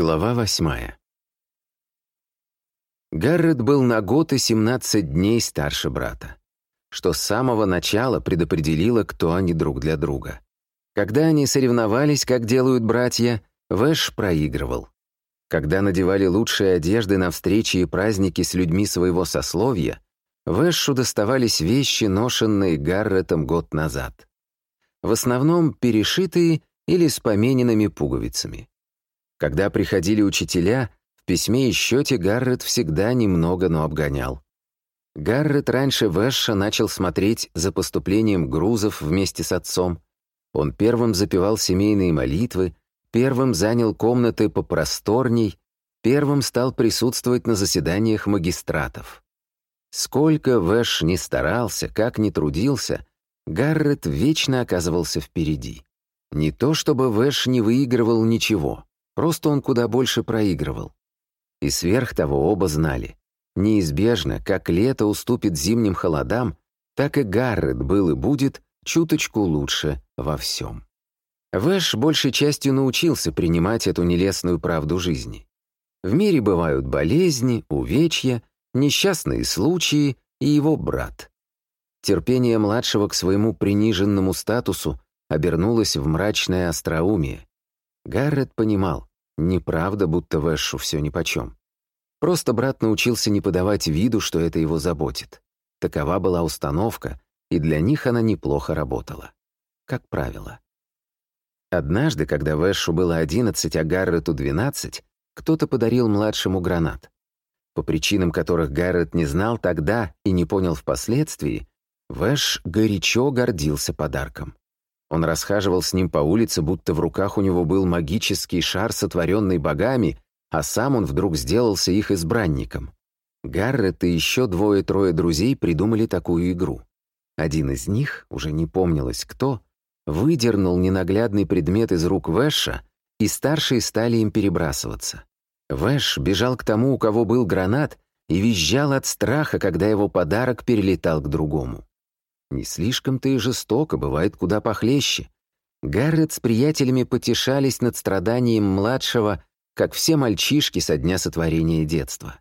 Глава восьмая. Гаррет был на год и 17 дней старше брата, что с самого начала предопределило, кто они друг для друга. Когда они соревновались, как делают братья, Вэш проигрывал. Когда надевали лучшие одежды на встречи и праздники с людьми своего сословия, Вэшу доставались вещи, ношенные Гарретом год назад. В основном перешитые или с помененными пуговицами. Когда приходили учителя, в письме и счете Гаррет всегда немного, но обгонял. Гаррет раньше Вэша начал смотреть за поступлением грузов вместе с отцом. Он первым запевал семейные молитвы, первым занял комнаты попросторней, первым стал присутствовать на заседаниях магистратов. Сколько Вэш не старался, как ни трудился, Гаррет вечно оказывался впереди. Не то чтобы Вэш не выигрывал ничего. Просто он куда больше проигрывал. И сверх того оба знали. Неизбежно, как лето уступит зимним холодам, так и Гаррет был и будет чуточку лучше во всем. Вэш большей частью научился принимать эту нелестную правду жизни. В мире бывают болезни, увечья, несчастные случаи и его брат. Терпение младшего к своему приниженному статусу обернулось в мрачное остроумие. Гаррет понимал, Неправда, будто Вэшу все нипочем. Просто брат научился не подавать виду, что это его заботит. Такова была установка, и для них она неплохо работала. Как правило. Однажды, когда Вэшу было 11, а Гаррету 12, кто-то подарил младшему гранат. По причинам, которых Гаррет не знал тогда и не понял впоследствии, Вэш горячо гордился подарком. Он расхаживал с ним по улице, будто в руках у него был магический шар, сотворенный богами, а сам он вдруг сделался их избранником. Гаррет и еще двое-трое друзей придумали такую игру. Один из них, уже не помнилось кто, выдернул ненаглядный предмет из рук Вэша, и старшие стали им перебрасываться. Вэш бежал к тому, у кого был гранат, и визжал от страха, когда его подарок перелетал к другому. Не слишком-то и жестоко, бывает куда похлеще. Гаррет с приятелями потешались над страданием младшего, как все мальчишки со дня сотворения детства.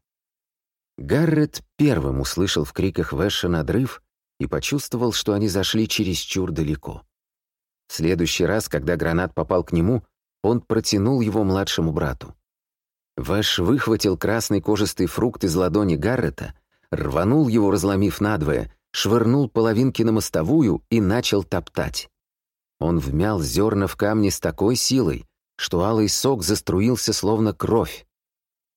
Гаррет первым услышал в криках Вэша надрыв и почувствовал, что они зашли чересчур далеко. В следующий раз, когда гранат попал к нему, он протянул его младшему брату. Вэш выхватил красный кожистый фрукт из ладони Гаррета, рванул его, разломив надвое, швырнул половинки на мостовую и начал топтать. Он вмял зерна в камни с такой силой, что алый сок заструился словно кровь.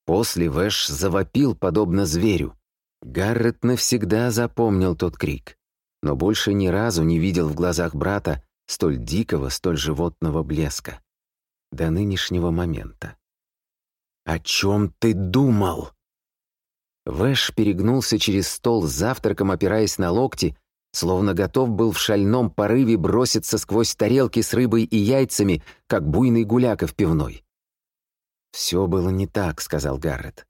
После Вэш завопил, подобно зверю. Гаррет навсегда запомнил тот крик, но больше ни разу не видел в глазах брата столь дикого, столь животного блеска. До нынешнего момента. «О чем ты думал?» Вэш перегнулся через стол с завтраком, опираясь на локти, словно готов был в шальном порыве броситься сквозь тарелки с рыбой и яйцами, как буйный гуляка в пивной. «Все было не так», — сказал Гаррет.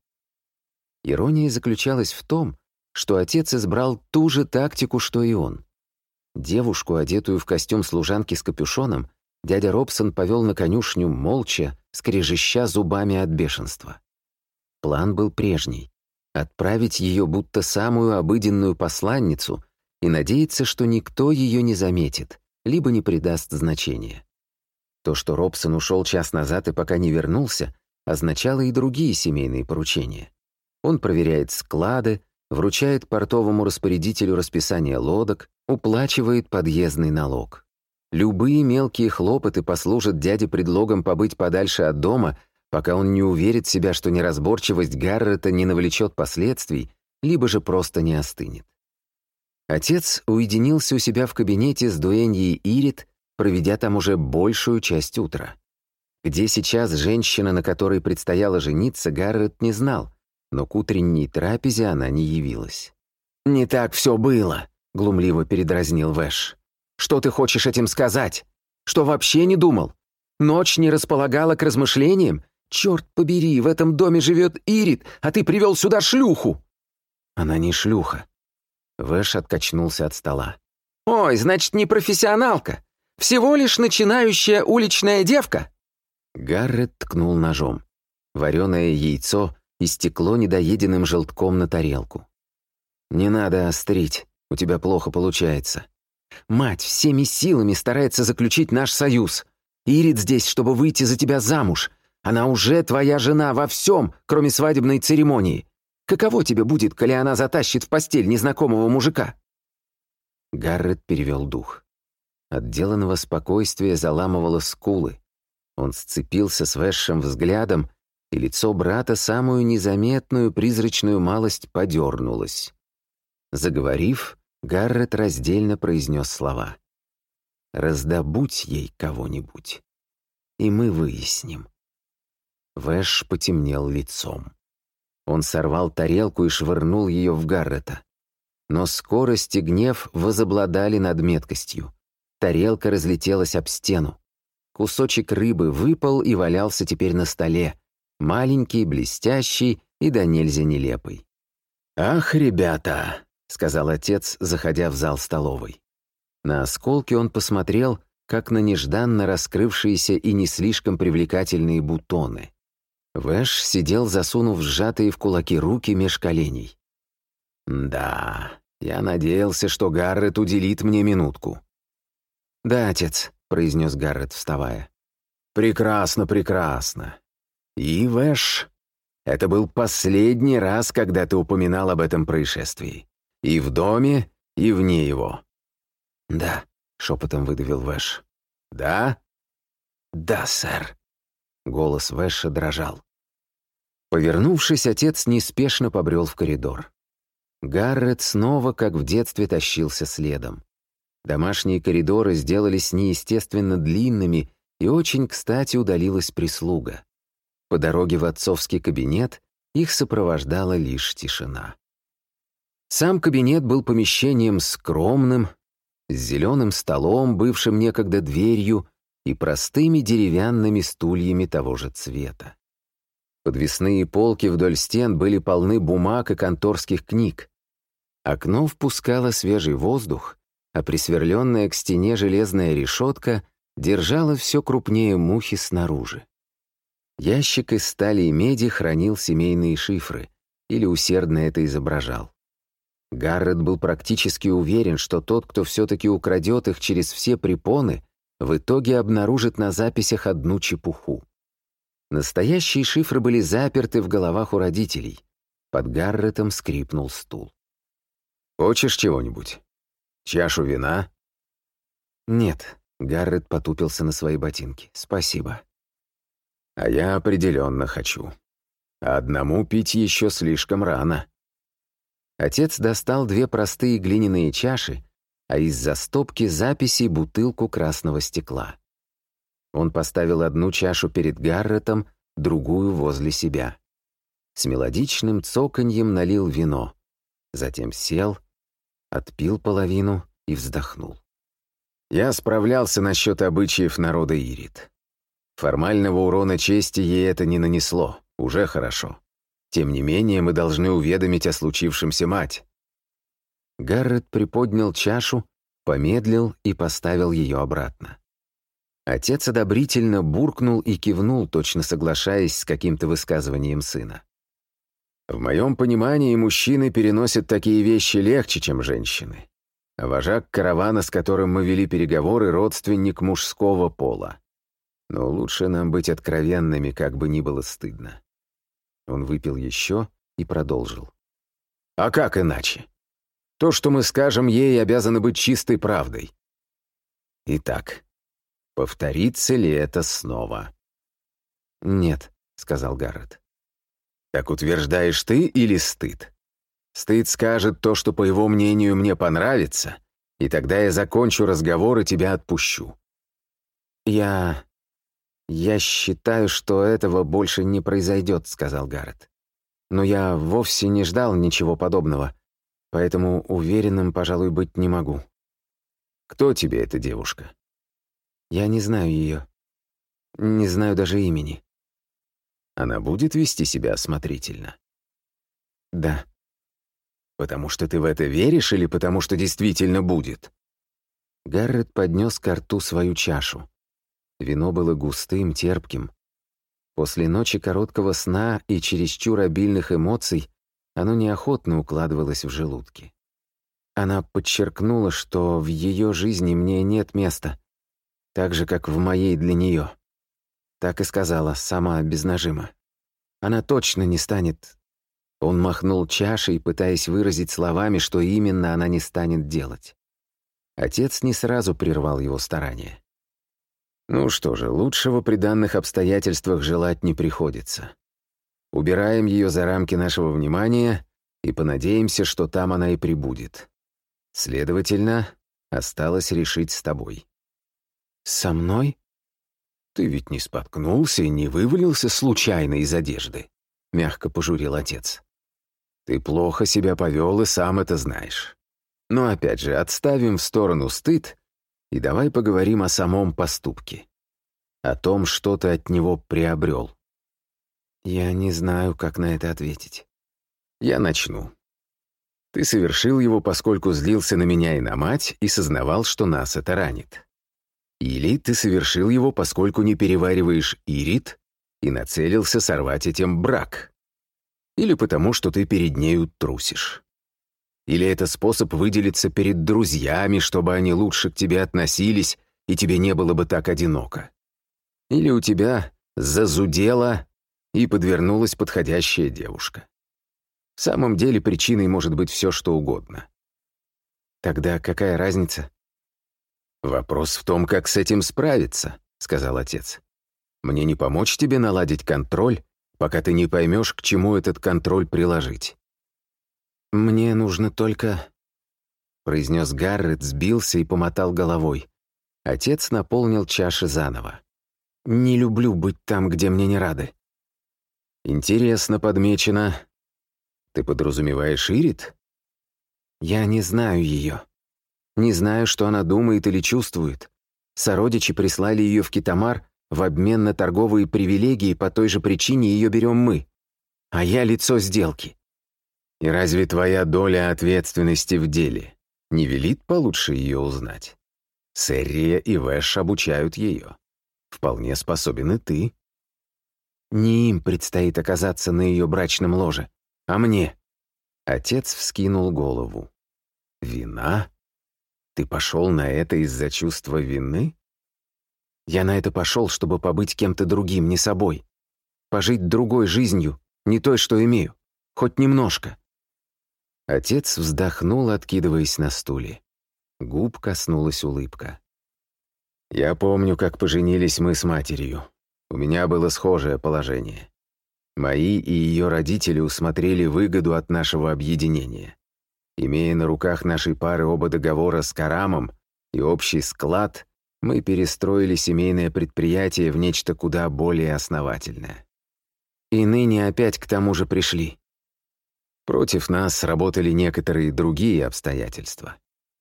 Ирония заключалась в том, что отец избрал ту же тактику, что и он. Девушку, одетую в костюм служанки с капюшоном, дядя Робсон повел на конюшню молча, скрежеща зубами от бешенства. План был прежний отправить ее будто самую обыденную посланницу и надеяться, что никто ее не заметит, либо не придаст значения. То, что Робсон ушел час назад и пока не вернулся, означало и другие семейные поручения. Он проверяет склады, вручает портовому распорядителю расписание лодок, уплачивает подъездный налог. Любые мелкие хлопоты послужат дяде предлогом побыть подальше от дома пока он не уверит себя, что неразборчивость Гаррета не навлечет последствий, либо же просто не остынет. Отец уединился у себя в кабинете с дуэньей Ирит, проведя там уже большую часть утра. Где сейчас женщина, на которой предстояло жениться, Гаррет не знал, но к утренней трапезе она не явилась. «Не так все было», — глумливо передразнил Вэш. «Что ты хочешь этим сказать? Что вообще не думал? Ночь не располагала к размышлениям? «Черт побери, в этом доме живет Ирит, а ты привел сюда шлюху!» «Она не шлюха». Вэш откачнулся от стола. «Ой, значит, не профессионалка. Всего лишь начинающая уличная девка?» Гаррет ткнул ножом. Вареное яйцо истекло недоеденным желтком на тарелку. «Не надо острить, у тебя плохо получается. Мать всеми силами старается заключить наш союз. Ирит здесь, чтобы выйти за тебя замуж. Она уже твоя жена во всем, кроме свадебной церемонии. Каково тебе будет, коли она затащит в постель незнакомого мужика?» Гаррет перевел дух. Отделанного спокойствия заламывало скулы. Он сцепился с Вэшем взглядом, и лицо брата самую незаметную призрачную малость подернулось. Заговорив, Гаррет раздельно произнес слова. «Раздобудь ей кого-нибудь, и мы выясним». Вэш потемнел лицом. Он сорвал тарелку и швырнул ее в Гаррета. Но скорость и гнев возобладали над меткостью. Тарелка разлетелась об стену. Кусочек рыбы выпал и валялся теперь на столе, маленький, блестящий и до нельзя нелепый. «Ах, ребята!» — сказал отец, заходя в зал столовой. На осколки он посмотрел, как на нежданно раскрывшиеся и не слишком привлекательные бутоны. Вэш сидел, засунув сжатые в кулаки руки меж коленей. «Да, я надеялся, что Гаррет уделит мне минутку». «Да, отец», — произнес Гаррет, вставая. «Прекрасно, прекрасно. И, Вэш, это был последний раз, когда ты упоминал об этом происшествии. И в доме, и вне его». «Да», — шепотом выдавил Вэш. «Да?» «Да, сэр». Голос Вэша дрожал. Повернувшись, отец неспешно побрел в коридор. Гаррет снова, как в детстве, тащился следом. Домашние коридоры сделались неестественно длинными, и очень кстати удалилась прислуга. По дороге в отцовский кабинет их сопровождала лишь тишина. Сам кабинет был помещением скромным, с зеленым столом, бывшим некогда дверью, и простыми деревянными стульями того же цвета. Подвесные полки вдоль стен были полны бумаг и конторских книг. Окно впускало свежий воздух, а присверленная к стене железная решетка держала все крупнее мухи снаружи. Ящик из стали и меди хранил семейные шифры, или усердно это изображал. Гаррет был практически уверен, что тот, кто все-таки украдет их через все препоны, в итоге обнаружит на записях одну чепуху. Настоящие шифры были заперты в головах у родителей. Под Гарретом скрипнул стул. «Хочешь чего-нибудь? Чашу вина?» «Нет», — Гаррет потупился на свои ботинки. «Спасибо». «А я определенно хочу. Одному пить еще слишком рано». Отец достал две простые глиняные чаши а из-за стопки записей бутылку красного стекла. Он поставил одну чашу перед Гарретом, другую возле себя. С мелодичным цоканьем налил вино. Затем сел, отпил половину и вздохнул. Я справлялся насчет обычаев народа Ирит. Формального урона чести ей это не нанесло, уже хорошо. Тем не менее, мы должны уведомить о случившемся мать. Гаррет приподнял чашу, помедлил и поставил ее обратно. Отец одобрительно буркнул и кивнул, точно соглашаясь с каким-то высказыванием сына. В моем понимании, мужчины переносят такие вещи легче, чем женщины. А вожак каравана, с которым мы вели переговоры, родственник мужского пола. Но лучше нам быть откровенными, как бы ни было стыдно. Он выпил еще и продолжил. А как иначе? То, что мы скажем ей, обязано быть чистой правдой. Итак, повторится ли это снова? «Нет», — сказал Гаррет. «Так утверждаешь ты или стыд? Стыд скажет то, что, по его мнению, мне понравится, и тогда я закончу разговор и тебя отпущу». «Я... я считаю, что этого больше не произойдет», — сказал Гаррет. «Но я вовсе не ждал ничего подобного поэтому уверенным, пожалуй, быть не могу. Кто тебе эта девушка? Я не знаю ее. Не знаю даже имени. Она будет вести себя осмотрительно? Да. Потому что ты в это веришь или потому что действительно будет? Гаррет поднес к рту свою чашу. Вино было густым, терпким. После ночи короткого сна и чересчур обильных эмоций оно неохотно укладывалось в желудке. Она подчеркнула, что в ее жизни мне нет места, так же, как в моей для нее. Так и сказала, сама без нажима. Она точно не станет... Он махнул чашей, пытаясь выразить словами, что именно она не станет делать. Отец не сразу прервал его старания. Ну что же, лучшего при данных обстоятельствах желать не приходится. Убираем ее за рамки нашего внимания и понадеемся, что там она и прибудет. Следовательно, осталось решить с тобой. Со мной? Ты ведь не споткнулся и не вывалился случайно из одежды, мягко пожурил отец. Ты плохо себя повел и сам это знаешь. Но опять же, отставим в сторону стыд и давай поговорим о самом поступке. О том, что ты от него приобрел. Я не знаю, как на это ответить. Я начну. Ты совершил его, поскольку злился на меня и на мать и сознавал, что нас это ранит. Или ты совершил его, поскольку не перевариваешь ирит и нацелился сорвать этим брак. Или потому, что ты перед нею трусишь. Или это способ выделиться перед друзьями, чтобы они лучше к тебе относились, и тебе не было бы так одиноко. Или у тебя зазудела и подвернулась подходящая девушка. В самом деле причиной может быть все, что угодно. Тогда какая разница? «Вопрос в том, как с этим справиться», — сказал отец. «Мне не помочь тебе наладить контроль, пока ты не поймешь, к чему этот контроль приложить. «Мне нужно только...» произнес Гаррет, сбился и помотал головой. Отец наполнил чаши заново. «Не люблю быть там, где мне не рады». «Интересно подмечено. Ты подразумеваешь Ирит?» «Я не знаю ее. Не знаю, что она думает или чувствует. Сородичи прислали ее в Китамар в обмен на торговые привилегии, по той же причине ее берем мы. А я лицо сделки. И разве твоя доля ответственности в деле не велит получше ее узнать? Серрия и Вэш обучают ее. Вполне способен и ты. Не им предстоит оказаться на ее брачном ложе, а мне. Отец вскинул голову. Вина? Ты пошел на это из-за чувства вины? Я на это пошел, чтобы побыть кем-то другим, не собой. Пожить другой жизнью, не той, что имею. Хоть немножко. Отец вздохнул, откидываясь на стуле. Губ коснулась улыбка. «Я помню, как поженились мы с матерью. У меня было схожее положение. Мои и ее родители усмотрели выгоду от нашего объединения. Имея на руках нашей пары оба договора с Карамом и общий склад, мы перестроили семейное предприятие в нечто куда более основательное. И ныне опять к тому же пришли. Против нас сработали некоторые другие обстоятельства.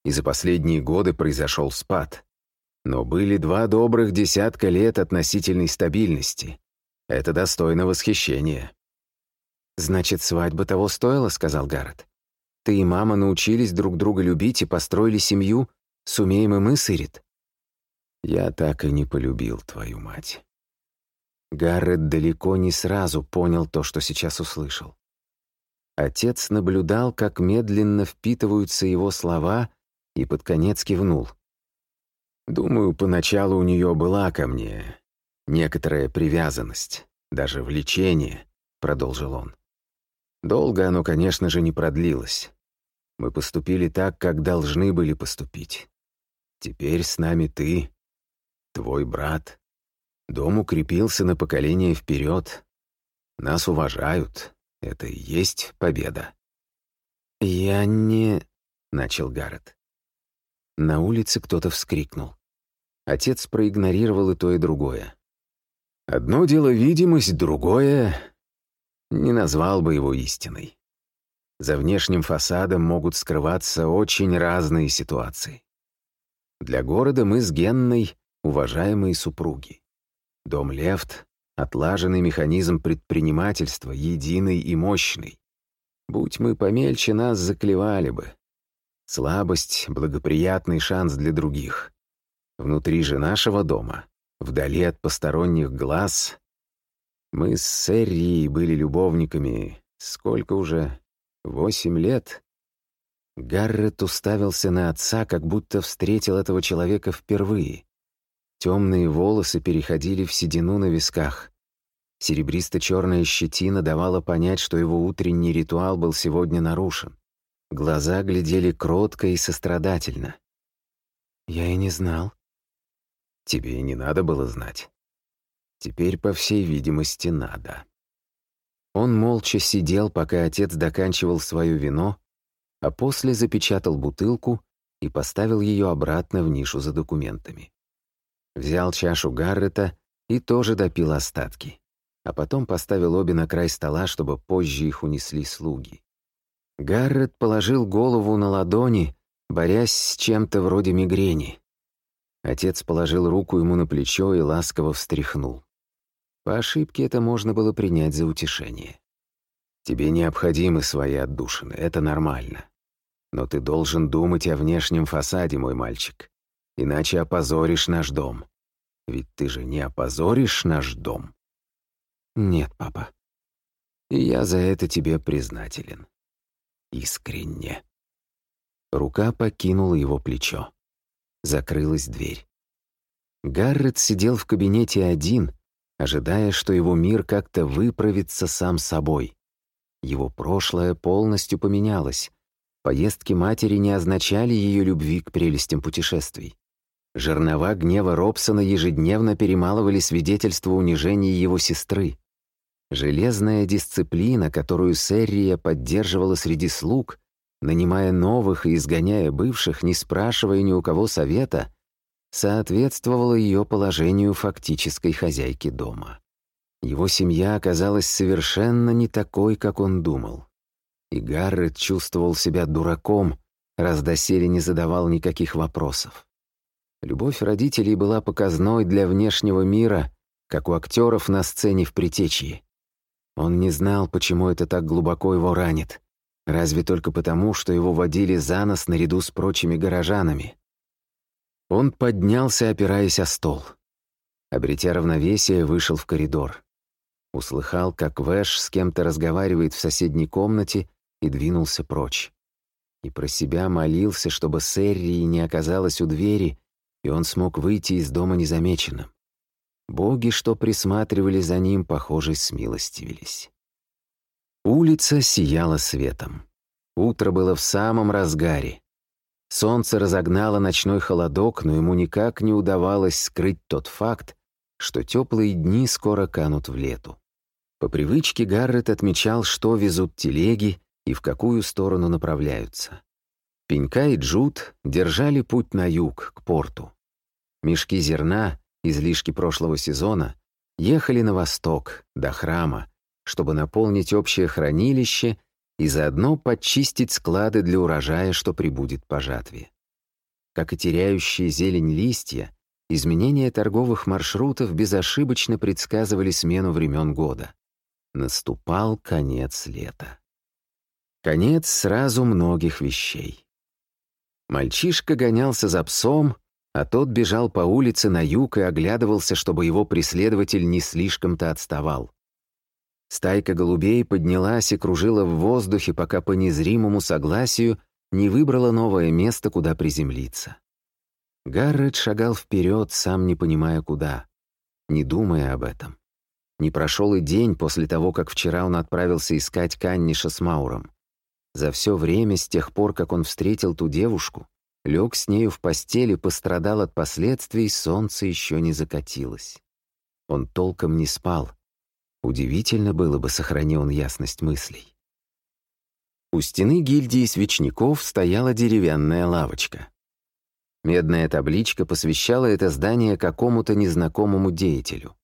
И за последние годы произошел спад. Но были два добрых десятка лет относительной стабильности. Это достойно восхищения. «Значит, свадьба того стоила», — сказал Гаррет. «Ты и мама научились друг друга любить и построили семью. Сумеем и мы, Сырит?» «Я так и не полюбил твою мать». Гаррет далеко не сразу понял то, что сейчас услышал. Отец наблюдал, как медленно впитываются его слова, и под конец кивнул. «Думаю, поначалу у нее была ко мне некоторая привязанность, даже влечение», — продолжил он. «Долго оно, конечно же, не продлилось. Мы поступили так, как должны были поступить. Теперь с нами ты, твой брат. Дом укрепился на поколение вперед. Нас уважают, это и есть победа. «Я не...» — начал Гаррет. На улице кто-то вскрикнул. Отец проигнорировал и то, и другое. Одно дело видимость, другое... Не назвал бы его истиной. За внешним фасадом могут скрываться очень разные ситуации. Для города мы с Генной уважаемые супруги. Дом Лефт Отлаженный механизм предпринимательства, единый и мощный. Будь мы помельче, нас заклевали бы. Слабость — благоприятный шанс для других. Внутри же нашего дома, вдали от посторонних глаз, Мы с Серрией были любовниками. Сколько уже? Восемь лет?» Гаррет уставился на отца, как будто встретил этого человека впервые. Темные волосы переходили в седину на висках. Серебристо-черная щетина давала понять, что его утренний ритуал был сегодня нарушен. Глаза глядели кротко и сострадательно. «Я и не знал». «Тебе и не надо было знать. Теперь, по всей видимости, надо». Он молча сидел, пока отец доканчивал свое вино, а после запечатал бутылку и поставил ее обратно в нишу за документами. Взял чашу Гаррета и тоже допил остатки, а потом поставил обе на край стола, чтобы позже их унесли слуги. Гаррет положил голову на ладони, борясь с чем-то вроде мигрени. Отец положил руку ему на плечо и ласково встряхнул. По ошибке это можно было принять за утешение. Тебе необходимы свои отдушины, это нормально. Но ты должен думать о внешнем фасаде, мой мальчик. Иначе опозоришь наш дом. Ведь ты же не опозоришь наш дом. Нет, папа. И я за это тебе признателен. Искренне. Рука покинула его плечо. Закрылась дверь. Гаррет сидел в кабинете один, ожидая, что его мир как-то выправится сам собой. Его прошлое полностью поменялось. Поездки матери не означали ее любви к прелестям путешествий. Жернова гнева Робсона ежедневно перемалывали свидетельство унижения его сестры. Железная дисциплина, которую Серрия поддерживала среди слуг, нанимая новых и изгоняя бывших, не спрашивая ни у кого совета, соответствовала ее положению фактической хозяйки дома. Его семья оказалась совершенно не такой, как он думал. И Гаррет чувствовал себя дураком, раз доселе не задавал никаких вопросов. Любовь родителей была показной для внешнего мира, как у актеров на сцене в притечии. Он не знал, почему это так глубоко его ранит. Разве только потому, что его водили за нос наряду с прочими горожанами. Он поднялся, опираясь о стол. Обретя равновесие, вышел в коридор. Услыхал, как Вэш с кем-то разговаривает в соседней комнате и двинулся прочь. И про себя молился, чтобы Серри не оказалась у двери, и он смог выйти из дома незамеченным. Боги, что присматривали за ним, похоже, смилостивились. Улица сияла светом. Утро было в самом разгаре. Солнце разогнало ночной холодок, но ему никак не удавалось скрыть тот факт, что теплые дни скоро канут в лету. По привычке Гаррет отмечал, что везут телеги и в какую сторону направляются. Пенька и Джуд держали путь на юг, к порту. Мешки зерна, излишки прошлого сезона, ехали на восток, до храма, чтобы наполнить общее хранилище и заодно подчистить склады для урожая, что прибудет по жатве. Как и теряющие зелень листья, изменения торговых маршрутов безошибочно предсказывали смену времен года. Наступал конец лета. Конец сразу многих вещей. Мальчишка гонялся за псом, а тот бежал по улице на юг и оглядывался, чтобы его преследователь не слишком-то отставал. Стайка голубей поднялась и кружила в воздухе, пока по незримому согласию не выбрала новое место, куда приземлиться. Гаррет шагал вперед, сам не понимая куда, не думая об этом. Не прошел и день после того, как вчера он отправился искать Канниша с Мауром. За все время, с тех пор, как он встретил ту девушку, лег с нею в постели, пострадал от последствий, солнце еще не закатилось. Он толком не спал, Удивительно было бы, сохрани он ясность мыслей. У стены гильдии свечников стояла деревянная лавочка. Медная табличка посвящала это здание какому-то незнакомому деятелю.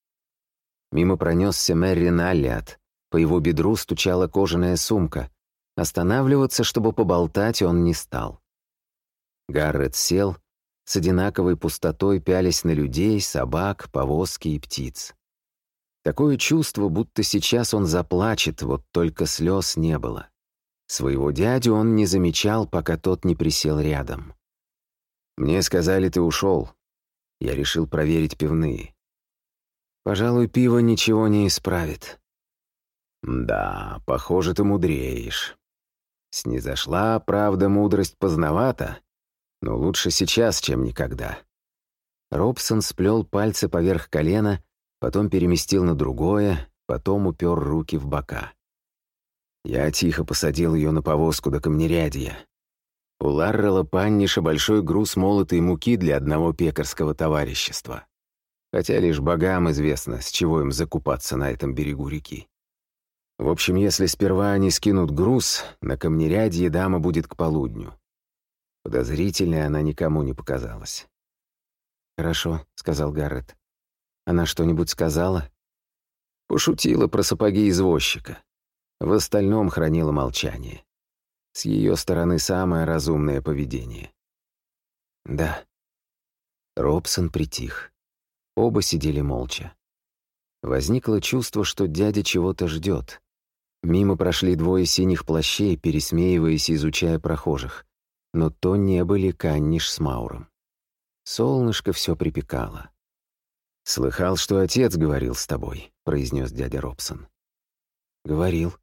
Мимо пронесся Меррин Аллиат. По его бедру стучала кожаная сумка. Останавливаться, чтобы поболтать, он не стал. Гаррет сел, с одинаковой пустотой пялись на людей, собак, повозки и птиц. Такое чувство, будто сейчас он заплачет, вот только слез не было. Своего дядю он не замечал, пока тот не присел рядом. «Мне сказали, ты ушел. Я решил проверить пивные». Пожалуй, пиво ничего не исправит. Да, похоже, ты мудреешь. Снизошла, правда, мудрость поздновата, но лучше сейчас, чем никогда. Робсон сплел пальцы поверх колена, потом переместил на другое, потом упер руки в бока. Я тихо посадил ее на повозку до камнерядья. У Ларрела Панниша большой груз молотой муки для одного пекарского товарищества. Хотя лишь богам известно, с чего им закупаться на этом берегу реки. В общем, если сперва они скинут груз, на камнерядье дама будет к полудню. Подозрительной она никому не показалась. «Хорошо», — сказал Гаррет. «Она что-нибудь сказала?» Пошутила про сапоги извозчика. В остальном хранила молчание. С ее стороны самое разумное поведение. «Да». Робсон притих. Оба сидели молча. Возникло чувство, что дядя чего-то ждет. Мимо прошли двое синих плащей, пересмеиваясь и изучая прохожих. Но то не были Канниш с Мауром. Солнышко все припекало. «Слыхал, что отец говорил с тобой», — произнес дядя Робсон. «Говорил».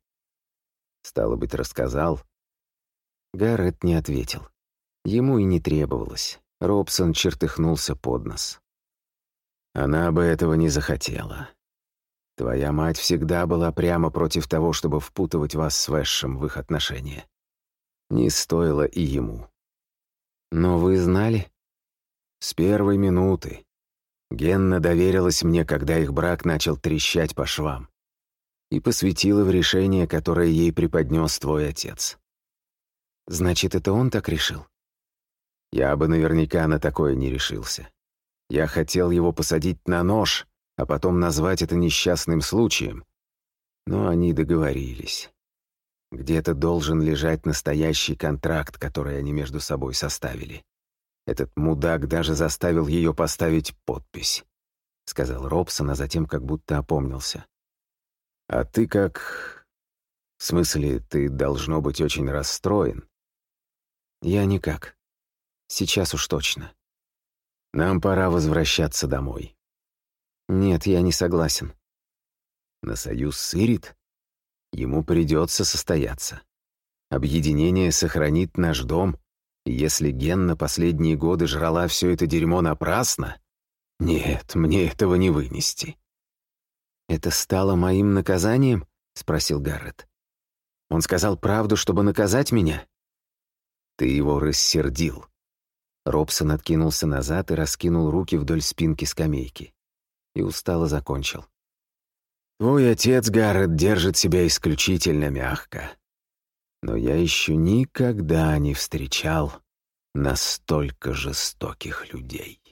«Стало быть, рассказал?» Гаррет не ответил. Ему и не требовалось. Робсон чертыхнулся под нос. Она бы этого не захотела. Твоя мать всегда была прямо против того, чтобы впутывать вас с Вэшем в их отношения. Не стоило и ему. Но вы знали? С первой минуты. Генна доверилась мне, когда их брак начал трещать по швам. И посвятила в решение, которое ей преподнес твой отец. Значит, это он так решил? Я бы наверняка на такое не решился. Я хотел его посадить на нож — а потом назвать это несчастным случаем. Но они договорились. Где-то должен лежать настоящий контракт, который они между собой составили. Этот мудак даже заставил ее поставить подпись, — сказал Робсон, а затем как будто опомнился. «А ты как... В смысле, ты должно быть очень расстроен?» «Я никак. Сейчас уж точно. Нам пора возвращаться домой. Нет, я не согласен. На союз Сырит? Ему придется состояться. Объединение сохранит наш дом, если Генна последние годы жрала все это дерьмо напрасно, нет, мне этого не вынести. «Это стало моим наказанием?» — спросил Гаррет. «Он сказал правду, чтобы наказать меня?» «Ты его рассердил». Робсон откинулся назад и раскинул руки вдоль спинки скамейки и устало закончил. «Твой отец, Гаррет, держит себя исключительно мягко. Но я еще никогда не встречал настолько жестоких людей».